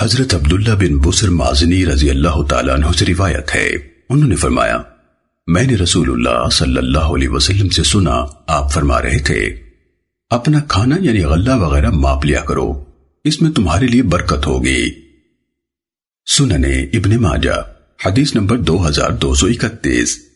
حضرت عبداللہ بن بسر معزنی رضی اللہ تعالیٰ عنہ سے روایت ہے۔ انہوں نے فرمایا، میں نے رسول اللہ صلی اللہ علیہ وسلم سے سنا، آپ فرما رہے تھے، اپنا کھانا یعنی غلہ وغیرہ ماپ لیا کرو، اس میں تمہارے لیے برکت ہوگی۔ سننے ابن ماجہ، حدیث نمبر دو ہزار دو سو اکتیس۔